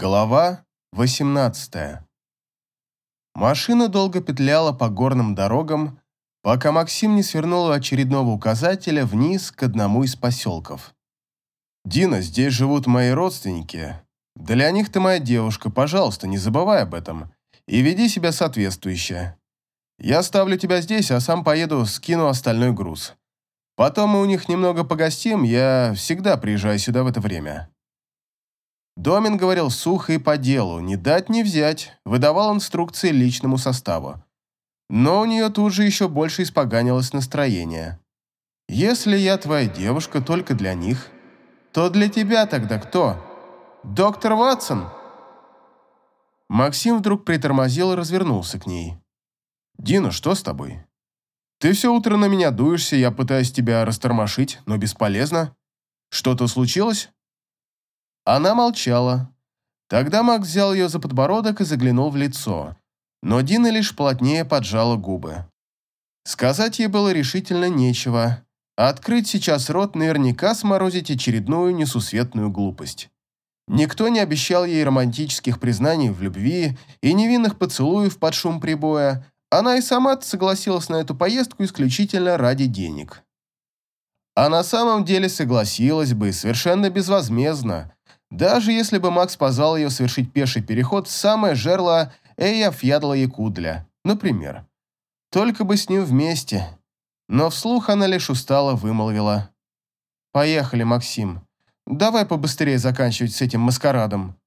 Глава 18 Машина долго петляла по горным дорогам, пока Максим не свернул у очередного указателя вниз к одному из поселков. «Дина, здесь живут мои родственники. Для них ты моя девушка, пожалуйста, не забывай об этом. И веди себя соответствующе. Я оставлю тебя здесь, а сам поеду, скину остальной груз. Потом мы у них немного погостим, я всегда приезжаю сюда в это время». Домин говорил сухо и по делу, не дать не взять, выдавал инструкции личному составу. Но у нее тут же еще больше испоганилось настроение. «Если я твоя девушка только для них, то для тебя тогда кто? Доктор Ватсон?» Максим вдруг притормозил и развернулся к ней. «Дина, что с тобой? Ты все утро на меня дуешься, я пытаюсь тебя растормошить, но бесполезно. Что-то случилось?» Она молчала. Тогда Макс взял ее за подбородок и заглянул в лицо, но Дина лишь плотнее поджала губы. Сказать ей было решительно нечего, открыть сейчас рот наверняка сморозить очередную несусветную глупость. Никто не обещал ей романтических признаний в любви и невинных поцелуев под шум прибоя, она и сама согласилась на эту поездку исключительно ради денег. А на самом деле согласилась бы совершенно безвозмездно, даже если бы Макс позвал ее совершить пеший переход в самое жерло Эя Фьядла Якудля, например. Только бы с ним вместе. Но вслух она лишь устало вымолвила. «Поехали, Максим. Давай побыстрее заканчивать с этим маскарадом.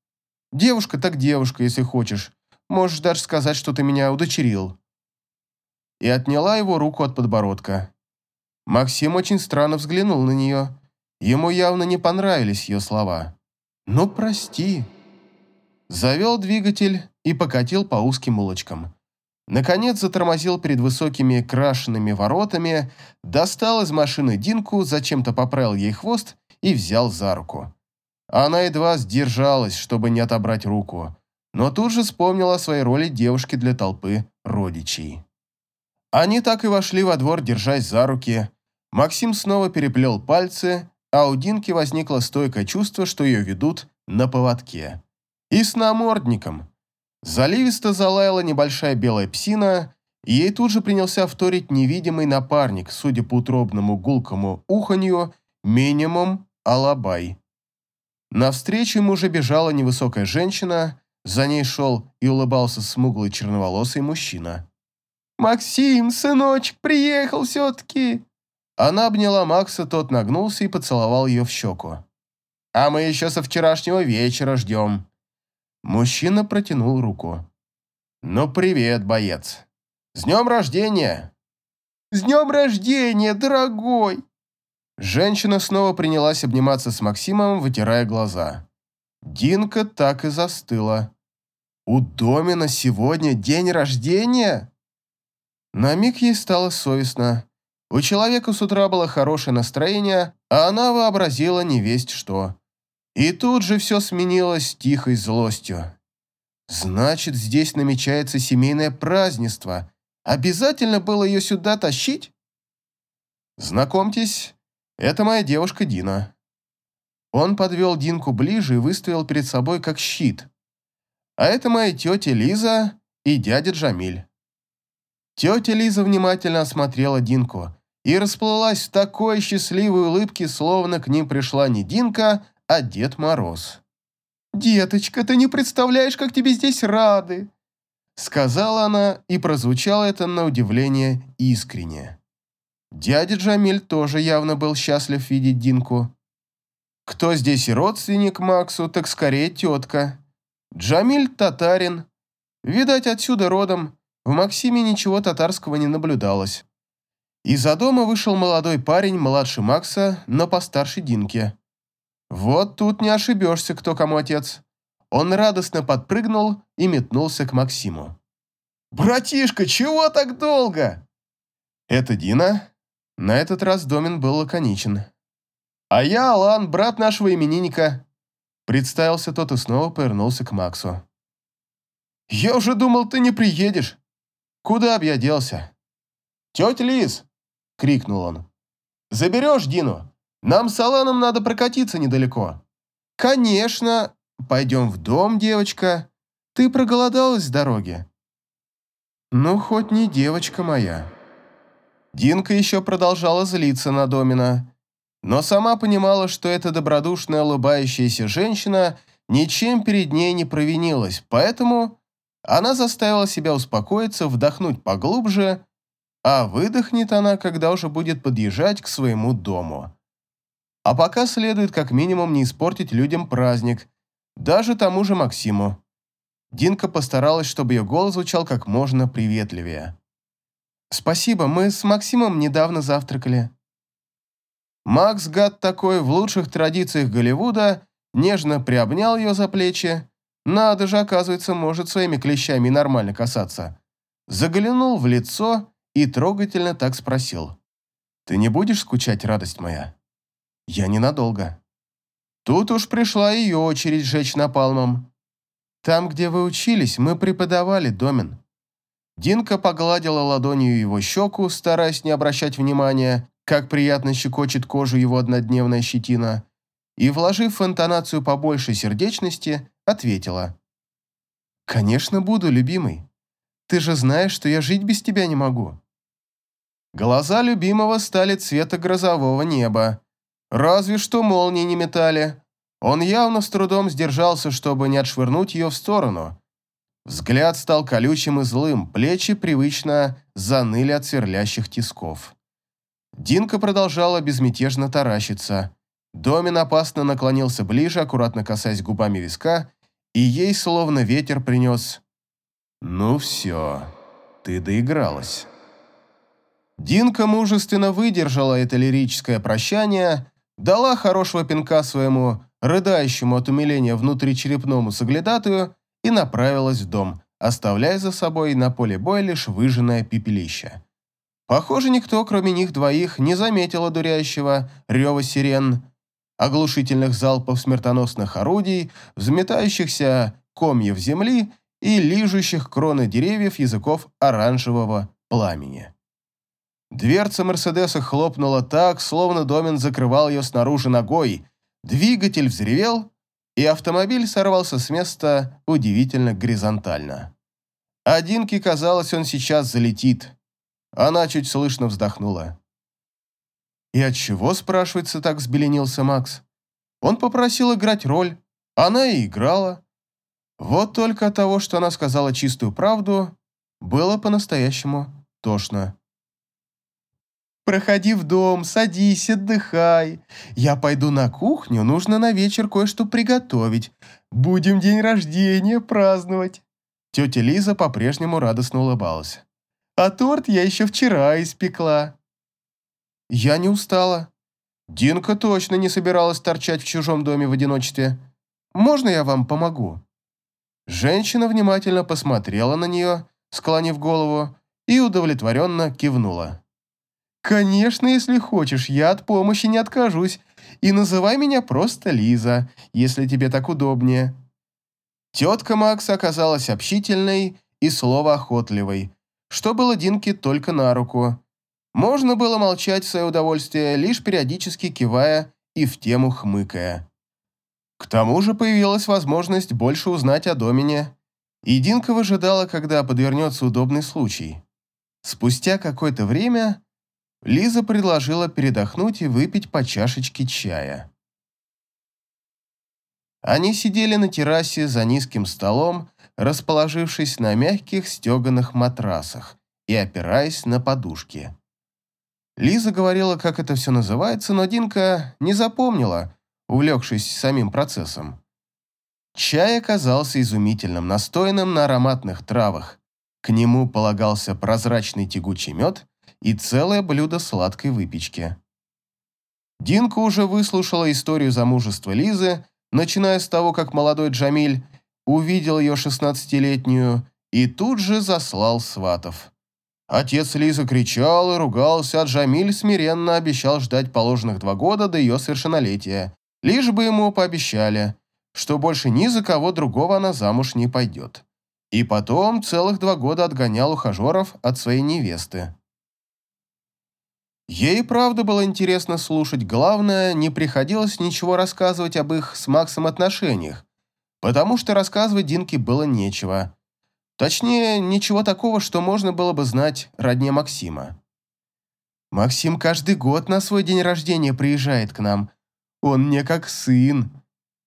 Девушка так девушка, если хочешь. Можешь даже сказать, что ты меня удочерил». И отняла его руку от подбородка. Максим очень странно взглянул на нее. Ему явно не понравились ее слова. «Ну, прости». Завел двигатель и покатил по узким улочкам. Наконец затормозил перед высокими крашенными воротами, достал из машины Динку, зачем-то поправил ей хвост и взял за руку. Она едва сдержалась, чтобы не отобрать руку, но тут же вспомнила о своей роли девушки для толпы родичей. Они так и вошли во двор, держась за руки. Максим снова переплел пальцы, а у Динки возникло стойкое чувство, что ее ведут на поводке. И с намордником. Заливисто залаяла небольшая белая псина, и ей тут же принялся вторить невидимый напарник, судя по утробному гулкому уханью, минимум алабай. Навстречу ему уже бежала невысокая женщина, за ней шел и улыбался смуглый черноволосый мужчина. «Максим, сыночек, приехал все-таки!» Она обняла Макса, тот нагнулся и поцеловал ее в щеку. «А мы еще со вчерашнего вечера ждем». Мужчина протянул руку. «Ну, привет, боец. С днем рождения!» «С днем рождения, дорогой!» Женщина снова принялась обниматься с Максимом, вытирая глаза. Динка так и застыла. «У Домина сегодня день рождения?» На миг ей стало совестно. У человека с утра было хорошее настроение, а она вообразила не весть что. И тут же все сменилось тихой злостью. Значит, здесь намечается семейное празднество. Обязательно было ее сюда тащить? Знакомьтесь, это моя девушка Дина. Он подвел Динку ближе и выставил перед собой как щит. А это моя тетя Лиза и дядя Джамиль. Тетя Лиза внимательно осмотрела Динку, и расплылась в такой счастливой улыбке, словно к ним пришла не Динка, а Дед Мороз. «Деточка, ты не представляешь, как тебе здесь рады!» Сказала она, и прозвучало это на удивление искренне. Дядя Джамиль тоже явно был счастлив видеть Динку. Кто здесь и родственник Максу, так скорее тетка. Джамиль татарин. Видать, отсюда родом. В Максиме ничего татарского не наблюдалось. Из-за дома вышел молодой парень, младше Макса, но постарше Динки. Вот тут не ошибешься, кто кому отец. Он радостно подпрыгнул и метнулся к Максиму. «Братишка, чего так долго?» «Это Дина?» На этот раз Домин был лаконичен. «А я Алан, брат нашего именинника». Представился тот и снова повернулся к Максу. «Я уже думал, ты не приедешь. Куда б я делся?» «Тетя Лиз, крикнул он. «Заберешь Дину? Нам с Аланом надо прокатиться недалеко». «Конечно!» Пойдем в дом, девочка. Ты проголодалась с дороги?» «Ну, хоть не девочка моя». Динка еще продолжала злиться на Домина, но сама понимала, что эта добродушная улыбающаяся женщина ничем перед ней не провинилась, поэтому она заставила себя успокоиться, вдохнуть поглубже, а выдохнет она, когда уже будет подъезжать к своему дому. А пока следует как минимум не испортить людям праздник, даже тому же Максиму. Динка постаралась, чтобы ее голос звучал как можно приветливее. «Спасибо, мы с Максимом недавно завтракали». Макс, гад такой, в лучших традициях Голливуда, нежно приобнял ее за плечи. Надо же, оказывается, может своими клещами нормально касаться. Заглянул в лицо и трогательно так спросил. «Ты не будешь скучать, радость моя?» «Я ненадолго». Тут уж пришла ее очередь жечь напалмом. «Там, где вы учились, мы преподавали, Домин». Динка погладила ладонью его щеку, стараясь не обращать внимания, как приятно щекочет кожу его однодневная щетина, и, вложив в интонацию побольше сердечности, ответила. «Конечно буду, любимый. Ты же знаешь, что я жить без тебя не могу». Глаза любимого стали цвета грозового неба. Разве что молнии не метали. Он явно с трудом сдержался, чтобы не отшвырнуть ее в сторону. Взгляд стал колючим и злым, плечи привычно заныли от сверлящих тисков. Динка продолжала безмятежно таращиться. Домин опасно наклонился ближе, аккуратно касаясь губами виска, и ей словно ветер принес. «Ну все, ты доигралась». Динка мужественно выдержала это лирическое прощание, дала хорошего пинка своему рыдающему от умиления внутричерепному соглядатую и направилась в дом, оставляя за собой на поле боя лишь выжженное пепелище. Похоже, никто, кроме них двоих, не заметил одуряющего рева сирен, оглушительных залпов смертоносных орудий, взметающихся комьев земли и лижущих кроны деревьев языков оранжевого пламени. Дверца Мерседеса хлопнула так, словно Домин закрывал ее снаружи ногой. Двигатель взревел, и автомобиль сорвался с места удивительно горизонтально. Одинке казалось, он сейчас залетит. Она чуть слышно вздохнула. И от чего, спрашивается, так взбеленился Макс? Он попросил играть роль, она и играла. Вот только от того, что она сказала чистую правду, было по-настоящему тошно. Проходи в дом, садись, отдыхай. Я пойду на кухню, нужно на вечер кое-что приготовить. Будем день рождения праздновать». Тетя Лиза по-прежнему радостно улыбалась. «А торт я еще вчера испекла». Я не устала. Динка точно не собиралась торчать в чужом доме в одиночестве. Можно я вам помогу?» Женщина внимательно посмотрела на нее, склонив голову, и удовлетворенно кивнула. «Конечно, если хочешь, я от помощи не откажусь. И называй меня просто Лиза, если тебе так удобнее». Тетка Макса оказалась общительной и словоохотливой, что было Динке только на руку. Можно было молчать в свое удовольствие, лишь периодически кивая и в тему хмыкая. К тому же появилась возможность больше узнать о Домине, и Динка выжидала, когда подвернется удобный случай. Спустя какое-то время Лиза предложила передохнуть и выпить по чашечке чая. Они сидели на террасе за низким столом, расположившись на мягких стеганых матрасах и опираясь на подушки. Лиза говорила, как это все называется, но Динка не запомнила, увлекшись самим процессом. Чай оказался изумительным, настоянным на ароматных травах. К нему полагался прозрачный тягучий мед и целое блюдо сладкой выпечки. Динка уже выслушала историю замужества Лизы, начиная с того, как молодой Джамиль увидел ее шестнадцатилетнюю и тут же заслал сватов. Отец Лизы кричал и ругался, а Джамиль смиренно обещал ждать положенных два года до ее совершеннолетия, лишь бы ему пообещали, что больше ни за кого другого она замуж не пойдет. И потом целых два года отгонял ухажеров от своей невесты. Ей правда было интересно слушать, главное, не приходилось ничего рассказывать об их с Максом отношениях. потому что рассказывать Динке было нечего. Точнее, ничего такого, что можно было бы знать родне Максима. Максим каждый год на свой день рождения приезжает к нам. Он мне как сын.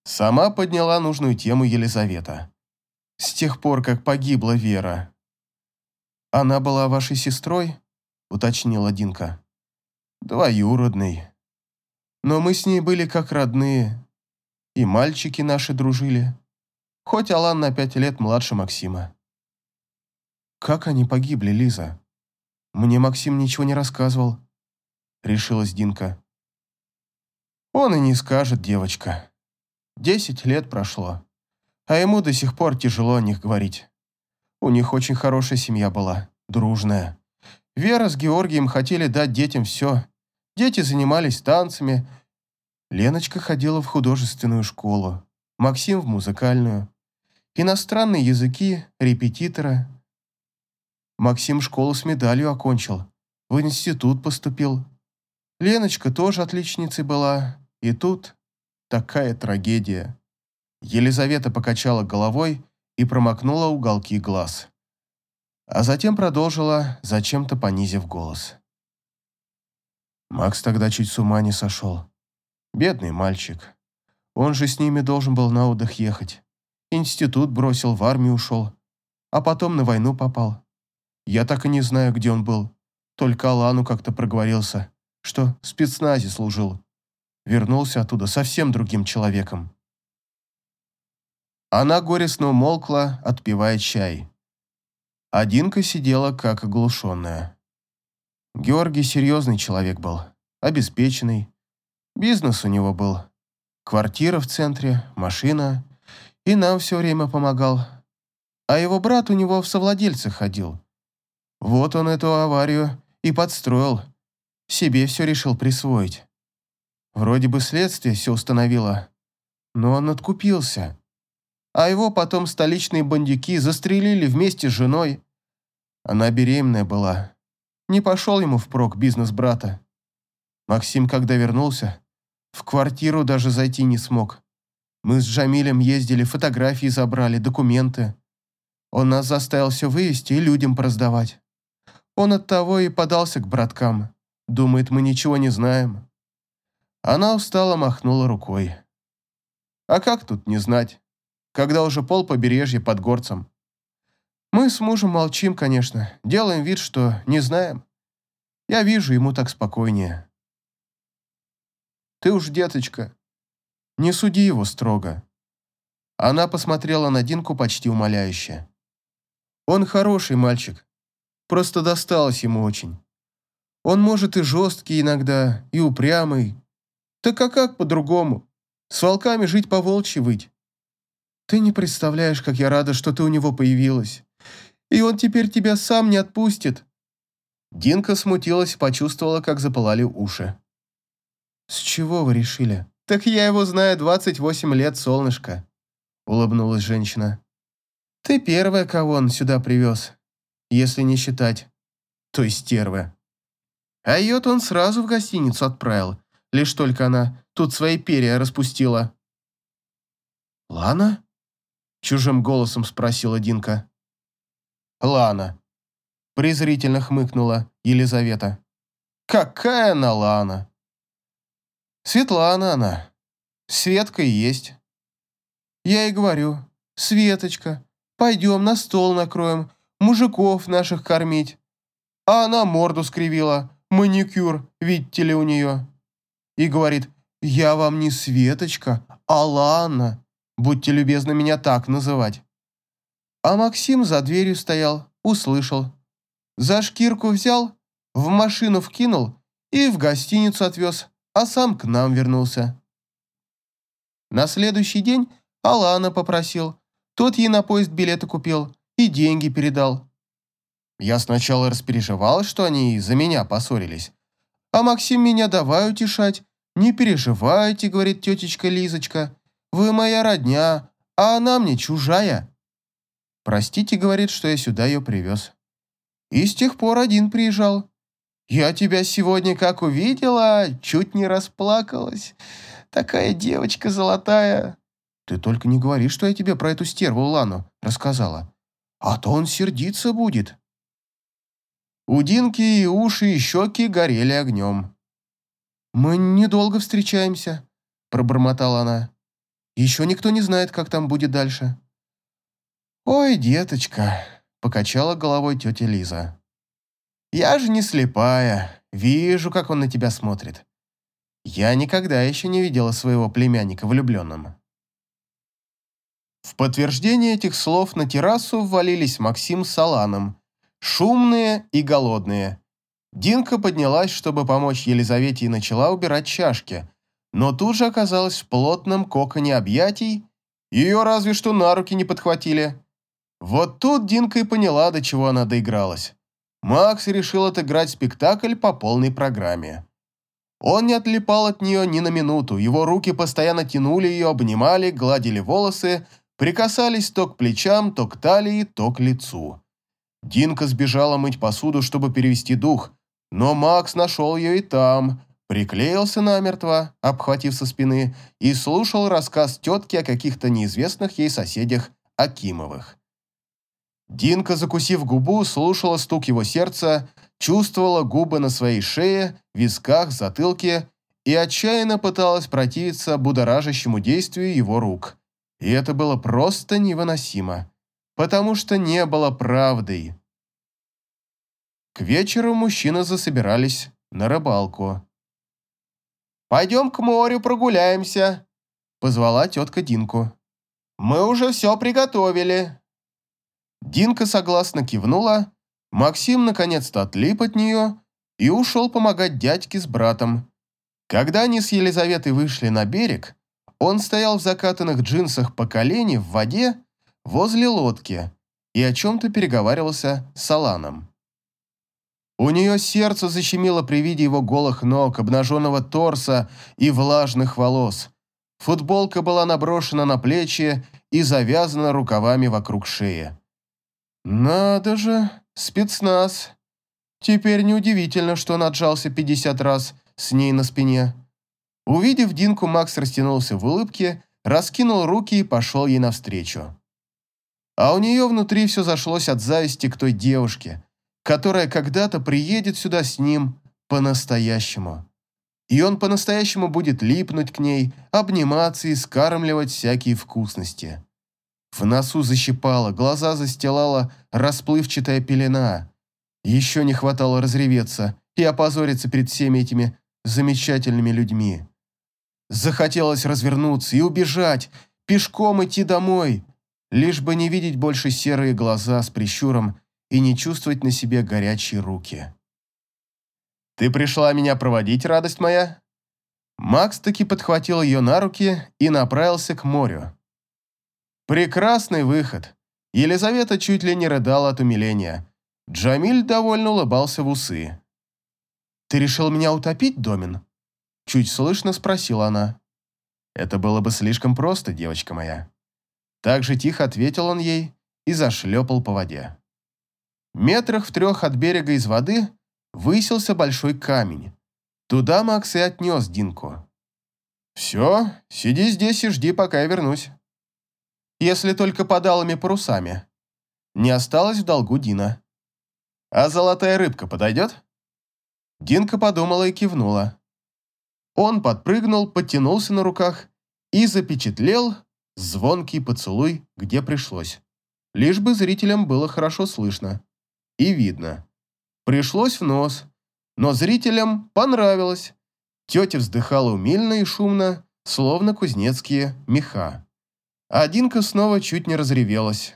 Сама подняла нужную тему Елизавета. С тех пор, как погибла Вера. Она была вашей сестрой? Уточнила Динка. Двоюродной. Но мы с ней были как родные. И мальчики наши дружили. Хоть Алан на пять лет младше Максима. Как они погибли, Лиза? Мне Максим ничего не рассказывал. Решилась Динка. Он и не скажет, девочка. Десять лет прошло, а ему до сих пор тяжело о них говорить. У них очень хорошая семья была, дружная. Вера с Георгием хотели дать детям все. Дети занимались танцами. Леночка ходила в художественную школу, Максим в музыкальную. Иностранные языки, репетитора. Максим школу с медалью окончил, в институт поступил. Леночка тоже отличницей была, и тут такая трагедия. Елизавета покачала головой и промокнула уголки глаз. А затем продолжила, зачем-то понизив голос. Макс тогда чуть с ума не сошел. Бедный мальчик. Он же с ними должен был на отдых ехать. Институт бросил, в армию ушел. А потом на войну попал. Я так и не знаю, где он был. Только Алану как-то проговорился, что в спецназе служил. Вернулся оттуда совсем другим человеком. Она горестно умолкла, отпивая чай. Одинка сидела как оглушенная. Георгий серьезный человек был, обеспеченный. Бизнес у него был. Квартира в центре, машина. И нам все время помогал. А его брат у него в совладельцах ходил. Вот он эту аварию и подстроил. Себе все решил присвоить. Вроде бы следствие все установило, но он откупился а его потом столичные бандюки застрелили вместе с женой. Она беременная была. Не пошел ему впрок бизнес брата. Максим, когда вернулся, в квартиру даже зайти не смог. Мы с Джамилем ездили, фотографии забрали, документы. Он нас заставил все вывести и людям пораздавать. Он от того и подался к браткам. Думает, мы ничего не знаем. Она устало махнула рукой. А как тут не знать? когда уже пол побережья под горцем. Мы с мужем молчим, конечно, делаем вид, что не знаем. Я вижу, ему так спокойнее. Ты уж, деточка, не суди его строго. Она посмотрела на Динку почти умоляюще. Он хороший мальчик, просто досталось ему очень. Он может и жесткий иногда, и упрямый. Так а как по-другому? С волками жить по волчьи выть. Ты не представляешь, как я рада, что ты у него появилась. И он теперь тебя сам не отпустит». Динка смутилась, почувствовала, как запылали уши. «С чего вы решили?» «Так я его знаю 28 лет, солнышко», — улыбнулась женщина. «Ты первая, кого он сюда привез, если не считать той стервы. А ее-то он сразу в гостиницу отправил, лишь только она тут свои перья распустила». «Лана?» Чужим голосом спросила Динка. «Лана», – презрительно хмыкнула Елизавета. «Какая она Лана?» «Светлана она. Светка и есть». «Я и говорю, Светочка, пойдем на стол накроем, мужиков наших кормить». А она морду скривила, маникюр, видите ли, у нее. И говорит, я вам не Светочка, а Лана. Будьте любезны меня так называть. А Максим за дверью стоял, услышал. За шкирку взял, в машину вкинул и в гостиницу отвез, а сам к нам вернулся. На следующий день Алана попросил. Тот ей на поезд билеты купил и деньги передал. Я сначала распереживал, что они из-за меня поссорились. А Максим меня давай утешать. «Не переживайте», — говорит тетечка Лизочка. Вы моя родня, а она мне чужая. Простите, говорит, что я сюда ее привез. И с тех пор один приезжал. Я тебя сегодня как увидела, чуть не расплакалась. Такая девочка золотая. Ты только не говори, что я тебе про эту стерву Лану рассказала. А то он сердиться будет. У Динки и уши, и щеки горели огнем. «Мы недолго встречаемся», — пробормотала она. «Еще никто не знает, как там будет дальше». «Ой, деточка», — покачала головой тетя Лиза. «Я же не слепая, вижу, как он на тебя смотрит. Я никогда еще не видела своего племянника влюбленным». В подтверждение этих слов на террасу ввалились Максим с Аланом, шумные и голодные. Динка поднялась, чтобы помочь Елизавете и начала убирать чашки, но тут же оказалась в плотном коконе объятий, ее разве что на руки не подхватили. Вот тут Динка и поняла, до чего она доигралась. Макс решил отыграть спектакль по полной программе. Он не отлипал от нее ни на минуту, его руки постоянно тянули ее, обнимали, гладили волосы, прикасались то к плечам, то к талии, то к лицу. Динка сбежала мыть посуду, чтобы перевести дух, но Макс нашел ее и там, приклеился намертво, обхватив со спины, и слушал рассказ тетки о каких-то неизвестных ей соседях Акимовых. Динка, закусив губу, слушала стук его сердца, чувствовала губы на своей шее, висках, затылке и отчаянно пыталась противиться будоражащему действию его рук. И это было просто невыносимо, потому что не было правдой. К вечеру мужчины засобирались на рыбалку. «Пойдем к морю прогуляемся», – позвала тетка Динку. «Мы уже все приготовили». Динка согласно кивнула, Максим наконец-то отлип от нее и ушел помогать дядьке с братом. Когда они с Елизаветой вышли на берег, он стоял в закатанных джинсах по колени в воде возле лодки и о чем-то переговаривался с Аланом. У нее сердце защемило при виде его голых ног, обнаженного торса и влажных волос. Футболка была наброшена на плечи и завязана рукавами вокруг шеи. «Надо же, спецназ. Теперь неудивительно, что он отжался 50 раз с ней на спине». Увидев Динку, Макс растянулся в улыбке, раскинул руки и пошел ей навстречу. А у нее внутри все зашлось от зависти к той девушке, которая когда-то приедет сюда с ним по-настоящему. И он по-настоящему будет липнуть к ней, обниматься и скармливать всякие вкусности. В носу защипало, глаза застилала расплывчатая пелена. Еще не хватало разреветься и опозориться перед всеми этими замечательными людьми. Захотелось развернуться и убежать, пешком идти домой, лишь бы не видеть больше серые глаза с прищуром и не чувствовать на себе горячие руки. «Ты пришла меня проводить, радость моя?» Макс таки подхватил ее на руки и направился к морю. Прекрасный выход. Елизавета чуть ли не рыдала от умиления. Джамиль довольно улыбался в усы. «Ты решил меня утопить, Домин?» Чуть слышно спросила она. «Это было бы слишком просто, девочка моя». Так же тихо ответил он ей и зашлепал по воде. Метрах в трех от берега из воды высился большой камень. Туда Макс и отнес Динку. «Все, сиди здесь и жди, пока я вернусь». «Если только под алыми парусами». Не осталось в долгу Дина. «А золотая рыбка подойдет?» Динка подумала и кивнула. Он подпрыгнул, подтянулся на руках и запечатлел звонкий поцелуй, где пришлось. Лишь бы зрителям было хорошо слышно и видно. Пришлось в нос, но зрителям понравилось. Тетя вздыхала умильно и шумно, словно кузнецкие меха. А Динка снова чуть не разревелась.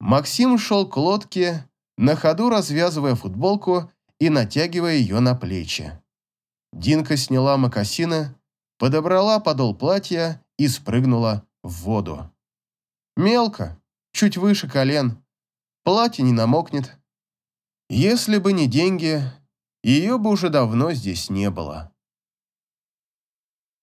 Максим шел к лодке, на ходу развязывая футболку и натягивая ее на плечи. Динка сняла мокасины, подобрала подол платья и спрыгнула в воду. Мелко, чуть выше колен. Платье не намокнет. Если бы не деньги, ее бы уже давно здесь не было.